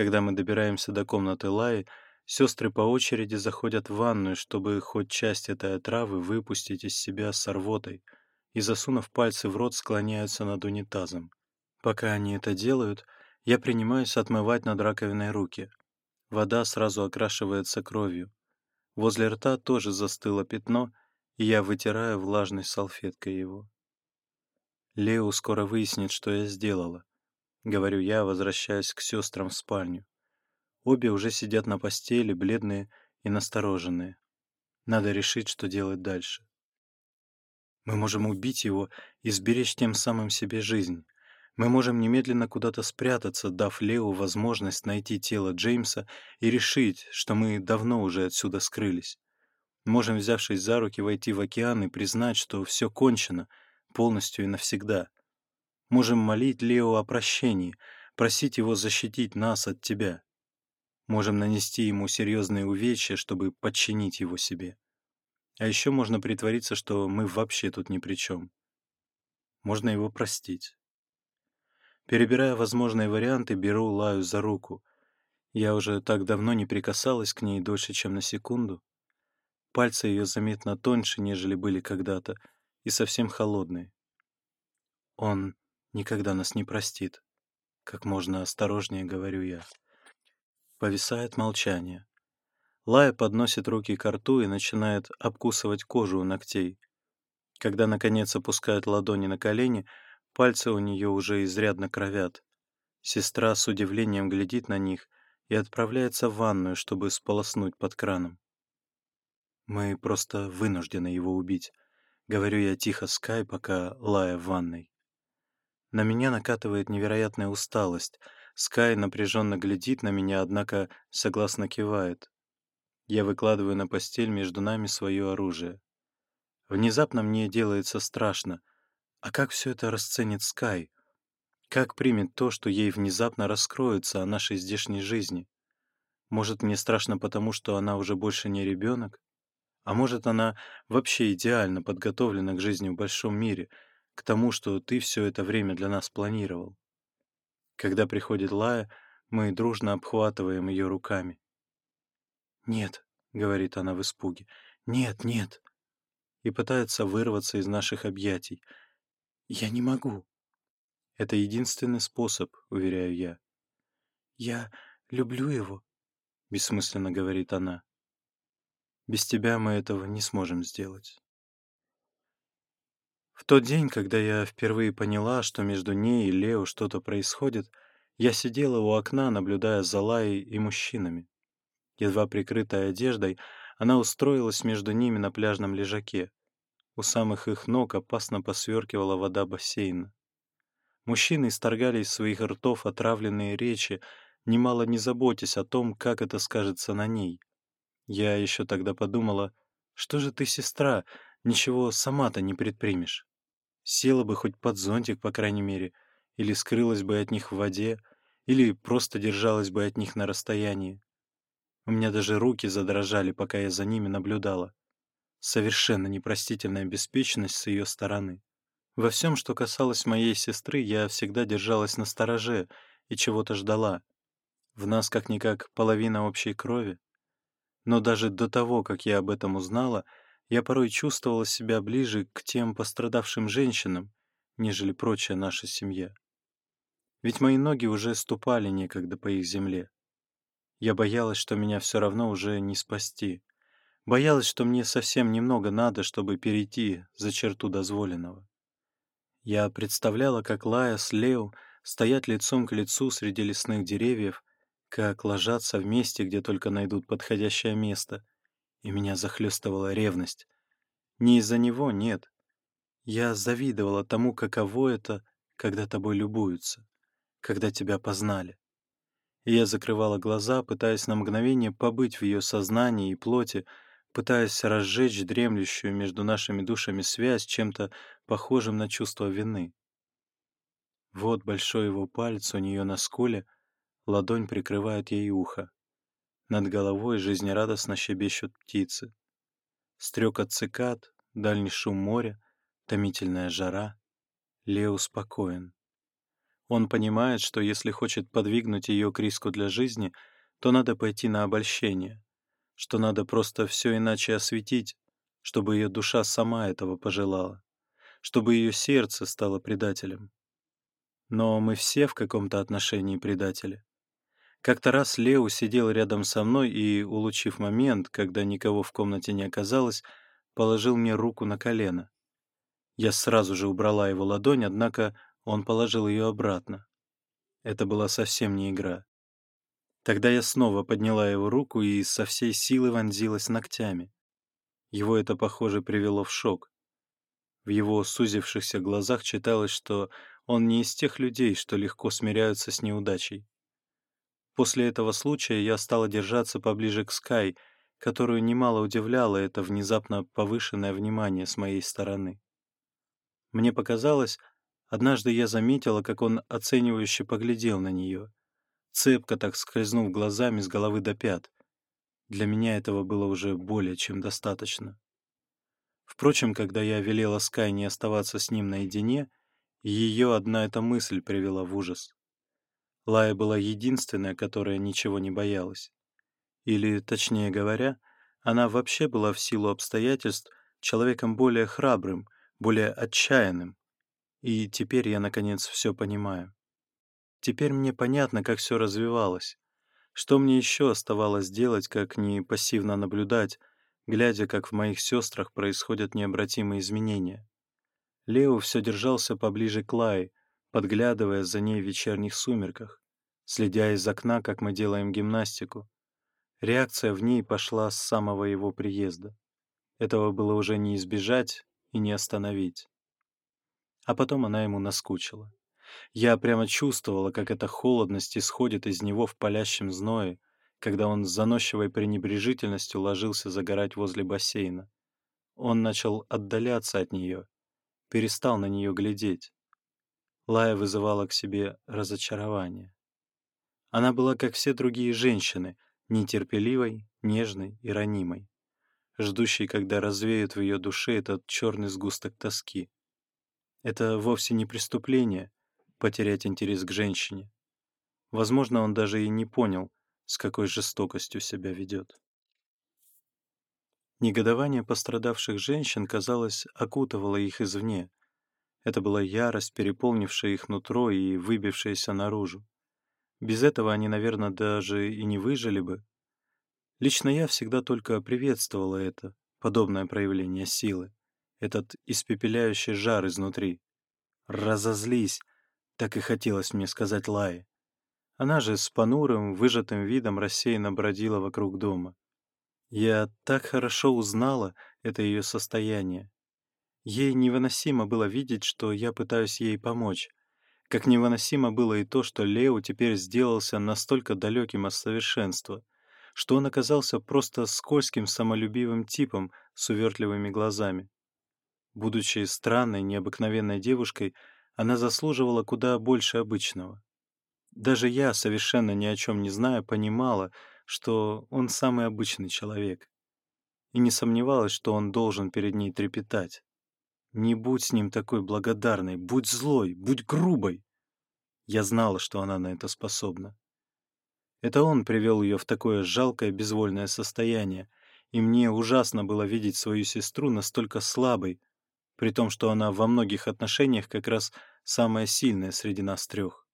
Когда мы добираемся до комнаты Лаи, сестры по очереди заходят в ванную, чтобы хоть часть этой отравы выпустить из себя с рвотой, и, засунув пальцы в рот, склоняются над унитазом. Пока они это делают, я принимаюсь отмывать над раковиной руки. Вода сразу окрашивается кровью. Возле рта тоже застыло пятно, и я вытираю влажной салфеткой его. Лео скоро выяснит, что я сделала. — говорю я, возвращаясь к сестрам в спальню. Обе уже сидят на постели, бледные и настороженные. Надо решить, что делать дальше. Мы можем убить его и сберечь тем самым себе жизнь. Мы можем немедленно куда-то спрятаться, дав Лео возможность найти тело Джеймса и решить, что мы давно уже отсюда скрылись. Можем, взявшись за руки, войти в океан и признать, что все кончено, полностью и навсегда — Можем молить Лео о прощении, просить его защитить нас от тебя. Можем нанести ему серьезные увечья, чтобы подчинить его себе. А еще можно притвориться, что мы вообще тут ни при чем. Можно его простить. Перебирая возможные варианты, беру Лаю за руку. Я уже так давно не прикасалась к ней дольше, чем на секунду. Пальцы ее заметно тоньше, нежели были когда-то, и совсем холодные. Он никогда нас не простит. Как можно осторожнее, говорю я. Повисает молчание. Лая подносит руки к рту и начинает обкусывать кожу у ногтей. Когда, наконец, опускает ладони на колени, пальцы у нее уже изрядно кровят. Сестра с удивлением глядит на них и отправляется в ванную, чтобы сполоснуть под краном. «Мы просто вынуждены его убить», — говорю я тихо Скай, пока Лая в ванной. На меня накатывает невероятная усталость. Скай напряженно глядит на меня, однако согласно кивает. Я выкладываю на постель между нами свое оружие. Внезапно мне делается страшно. А как все это расценит Скай? Как примет то, что ей внезапно раскроется о нашей здешней жизни? Может, мне страшно потому, что она уже больше не ребенок? А может, она вообще идеально подготовлена к жизни в большом мире — к тому, что ты все это время для нас планировал. Когда приходит Лая, мы дружно обхватываем ее руками. «Нет», — говорит она в испуге, — «нет, нет», и пытается вырваться из наших объятий. «Я не могу». Это единственный способ, уверяю я. «Я люблю его», — бессмысленно говорит она. «Без тебя мы этого не сможем сделать». В тот день, когда я впервые поняла, что между ней и Лео что-то происходит, я сидела у окна, наблюдая за Лаей и мужчинами. Едва прикрытая одеждой, она устроилась между ними на пляжном лежаке. У самых их ног опасно посверкивала вода бассейна. Мужчины исторгали из своих ртов отравленные речи, немало не заботясь о том, как это скажется на ней. Я еще тогда подумала, что же ты, сестра, ничего сама-то не предпримешь села бы хоть под зонтик, по крайней мере, или скрылась бы от них в воде, или просто держалась бы от них на расстоянии. У меня даже руки задрожали, пока я за ними наблюдала. Совершенно непростительная беспечность с ее стороны. Во всем, что касалось моей сестры, я всегда держалась на стороже и чего-то ждала. В нас как-никак половина общей крови. Но даже до того, как я об этом узнала — я порой чувствовала себя ближе к тем пострадавшим женщинам, нежели прочая наша семья. Ведь мои ноги уже ступали некогда по их земле. Я боялась, что меня все равно уже не спасти. Боялась, что мне совсем немного надо, чтобы перейти за черту дозволенного. Я представляла, как Лая с Лео стоят лицом к лицу среди лесных деревьев, как ложатся вместе, где только найдут подходящее место — и меня захлестывала ревность. Не из-за него, нет. Я завидовала тому, каково это, когда тобой любуются, когда тебя познали. И я закрывала глаза, пытаясь на мгновение побыть в ее сознании и плоти, пытаясь разжечь дремлющую между нашими душами связь чем-то похожим на чувство вины. Вот большой его палец у нее на скуле, ладонь прикрывает ей ухо. Над головой жизнерадостно щебещут птицы. Стрекот цикад, дальний шум моря, томительная жара. Лео спокоен. Он понимает, что если хочет подвигнуть ее к риску для жизни, то надо пойти на обольщение, что надо просто все иначе осветить, чтобы ее душа сама этого пожелала, чтобы ее сердце стало предателем. Но мы все в каком-то отношении предатели. Как-то раз Лео сидел рядом со мной и, улучив момент, когда никого в комнате не оказалось, положил мне руку на колено. Я сразу же убрала его ладонь, однако он положил ее обратно. Это была совсем не игра. Тогда я снова подняла его руку и со всей силы вонзилась ногтями. Его это, похоже, привело в шок. В его сузившихся глазах читалось, что он не из тех людей, что легко смиряются с неудачей. После этого случая я стала держаться поближе к Скай, которую немало удивляло это внезапно повышенное внимание с моей стороны. Мне показалось, однажды я заметила, как он оценивающе поглядел на нее, цепко так скользнув глазами с головы до пят. Для меня этого было уже более чем достаточно. Впрочем, когда я велела Скай не оставаться с ним наедине, ее одна эта мысль привела в ужас. Лая была единственная, которая ничего не боялась. Или, точнее говоря, она вообще была в силу обстоятельств человеком более храбрым, более отчаянным. И теперь я, наконец, все понимаю. Теперь мне понятно, как все развивалось. Что мне еще оставалось делать, как не пассивно наблюдать, глядя, как в моих сестрах происходят необратимые изменения? Лео все держался поближе к Лае, подглядывая за ней в вечерних сумерках, следя из окна, как мы делаем гимнастику. Реакция в ней пошла с самого его приезда. Этого было уже не избежать и не остановить. А потом она ему наскучила. Я прямо чувствовала, как эта холодность исходит из него в палящем зное, когда он с заносчивой пренебрежительностью ложился загорать возле бассейна. Он начал отдаляться от нее, перестал на нее глядеть. Лая вызывала к себе разочарование. Она была, как все другие женщины, нетерпеливой, нежной и ранимой, ждущей, когда развеют в ее душе этот черный сгусток тоски. Это вовсе не преступление — потерять интерес к женщине. Возможно, он даже и не понял, с какой жестокостью себя ведет. Негодование пострадавших женщин, казалось, окутывало их извне, это была ярость, переполнившая их нутро и выбившаяся наружу. Без этого они, наверное, даже и не выжили бы. Лично я всегда только приветствовала это, подобное проявление силы, этот испепеляющий жар изнутри. «Разозлись!» — так и хотелось мне сказать Лае. Она же с понурым, выжатым видом рассеянно бродила вокруг дома. Я так хорошо узнала это ее состояние, Ей невыносимо было видеть, что я пытаюсь ей помочь. Как невыносимо было и то, что Лео теперь сделался настолько далеким от совершенства, что он оказался просто скользким самолюбивым типом с увертливыми глазами. Будучи странной, необыкновенной девушкой, она заслуживала куда больше обычного. Даже я, совершенно ни о чем не зная, понимала, что он самый обычный человек, и не сомневалась, что он должен перед ней трепетать. Не будь с ним такой благодарной, будь злой, будь грубой. Я знала, что она на это способна. Это он привел ее в такое жалкое безвольное состояние, и мне ужасно было видеть свою сестру настолько слабой, при том, что она во многих отношениях как раз самая сильная среди нас трех.